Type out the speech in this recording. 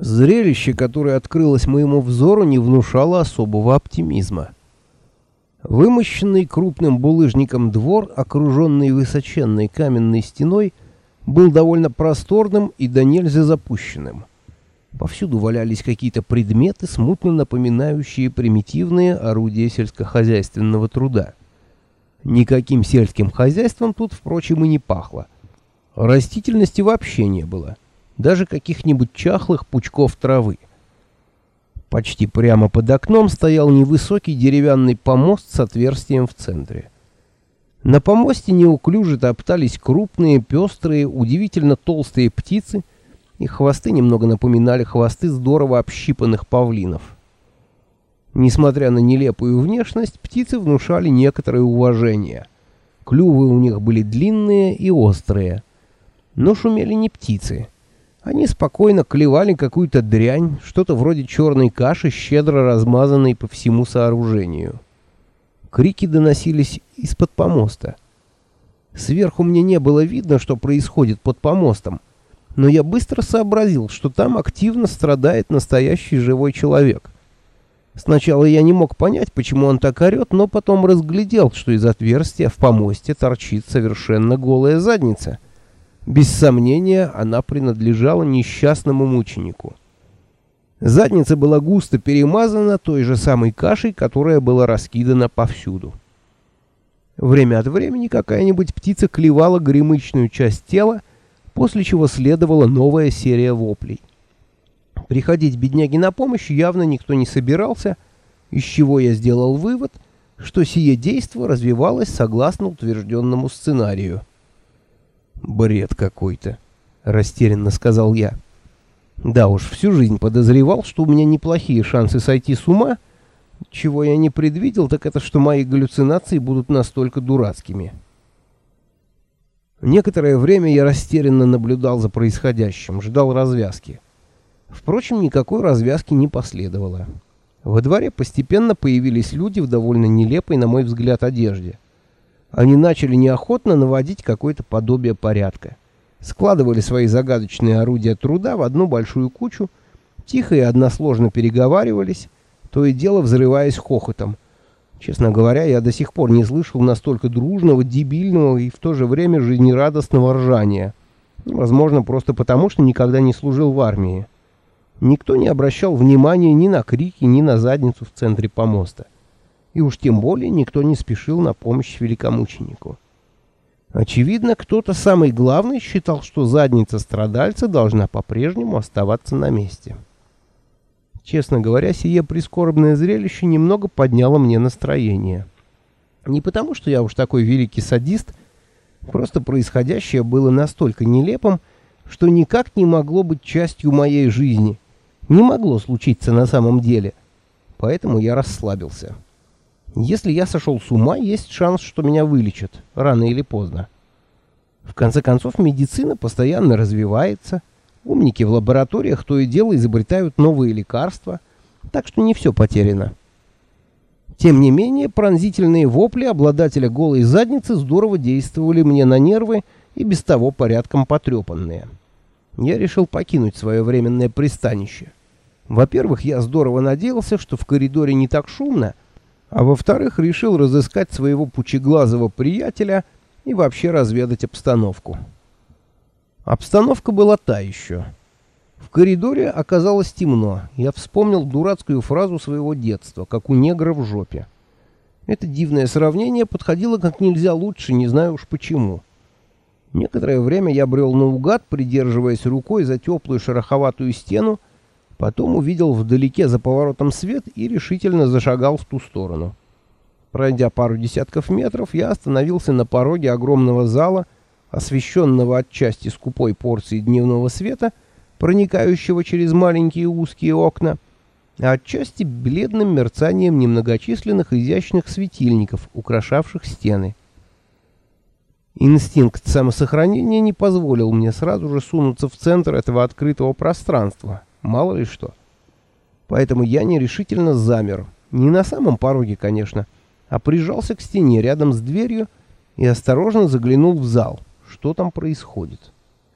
Зрелище, которое открылось моему взору, не внушало особого оптимизма. Вымощенный крупным булыжником двор, окруженный высоченной каменной стеной, был довольно просторным и до нельзя запущенным. Повсюду валялись какие-то предметы, смутно напоминающие примитивные орудия сельскохозяйственного труда. Никаким сельским хозяйством тут, впрочем, и не пахло. Растительности вообще не было даже каких-нибудь чахлых пучков травы. Почти прямо под окном стоял невысокий деревянный помост с отверстием в центре. На помосте неуклюже топтались крупные, пестрые, удивительно толстые птицы, их хвосты немного напоминали хвосты здорово общипанных павлинов. Несмотря на нелепую внешность, птицы внушали некоторое уважение. Клювы у них были длинные и острые. Но шумели не птицы — они спокойно клевали какую-то дрянь, что-то вроде черной каши, щедро размазанной по всему сооружению. Крики доносились из-под помоста. Сверху мне не было видно, что происходит под помостом, но я быстро сообразил, что там активно страдает настоящий живой человек. Сначала я не мог понять, почему он так орет, но потом разглядел, что из отверстия в помосте торчит совершенно голая задница — без сомнения, она принадлежала несчастному мученику. Задница была густо перемазана той же самой кашей, которая была раскидана повсюду. Время от времени какая-нибудь птица клевала гремычную часть тела, после чего следовала новая серия воплей. Приходить бедняге на помощь явно никто не собирался, из чего я сделал вывод, что сие действо развивалось согласно утвержденному сценарию. «Бред какой-то», — растерянно сказал я. «Да уж, всю жизнь подозревал, что у меня неплохие шансы сойти с ума. Чего я не предвидел, так это что мои галлюцинации будут настолько дурацкими». Некоторое время я растерянно наблюдал за происходящим, ждал развязки. Впрочем, никакой развязки не последовало. Во дворе постепенно появились люди в довольно нелепой, на мой взгляд, одежде — они начали неохотно наводить какое-то подобие порядка. Складывали свои загадочные орудия труда в одну большую кучу, тихо и односложно переговаривались, то и дело взрываясь хохотом. Честно говоря, я до сих пор не слышал настолько дружного, дебильного и в то же время жизнерадостного ржания. Возможно, просто потому, что никогда не служил в армии. Никто не обращал внимания ни на крики, ни на задницу в центре помоста и уж тем более никто не спешил на помощь великомученику. Очевидно, кто-то самый главный считал, что задница страдальца должна по-прежнему оставаться на месте. Честно говоря, сие прискорбное зрелище немного подняло мне настроение. Не потому, что я уж такой великий садист, просто происходящее было настолько нелепым, что никак не могло быть частью моей жизни. Не могло случиться на самом деле. Поэтому я расслабился. Если я сошел с ума, есть шанс, что меня вылечат, рано или поздно. В конце концов, медицина постоянно развивается. Умники в лабораториях то и дело изобретают новые лекарства, так что не все потеряно. Тем не менее, пронзительные вопли обладателя голой задницы здорово действовали мне на нервы и без того порядком потрепанные. Я решил покинуть свое временное пристанище. Во-первых, я здорово надеялся, что в коридоре не так шумно, а во-вторых, решил разыскать своего пучеглазого приятеля и вообще разведать обстановку. Обстановка была та еще. В коридоре оказалось темно. Я вспомнил дурацкую фразу своего детства, как у негра в жопе. Это дивное сравнение подходило как нельзя лучше, не знаю уж почему. Некоторое время я брел наугад, придерживаясь рукой за теплую шероховатую стену, Потом увидел вдалеке за поворотом свет и решительно зашагал в ту сторону. Пройдя пару десятков метров, я остановился на пороге огромного зала, освещенного отчасти скупой порцией дневного света, проникающего через маленькие узкие окна, а отчасти бледным мерцанием немногочисленных изящных светильников, украшавших стены. Инстинкт самосохранения не позволил мне сразу же сунуться в центр этого открытого пространства, Мало ли что. Поэтому я нерешительно замер. Не на самом пороге, конечно, а прижался к стене рядом с дверью и осторожно заглянул в зал. Что там происходит?